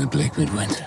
the bleak midwinter.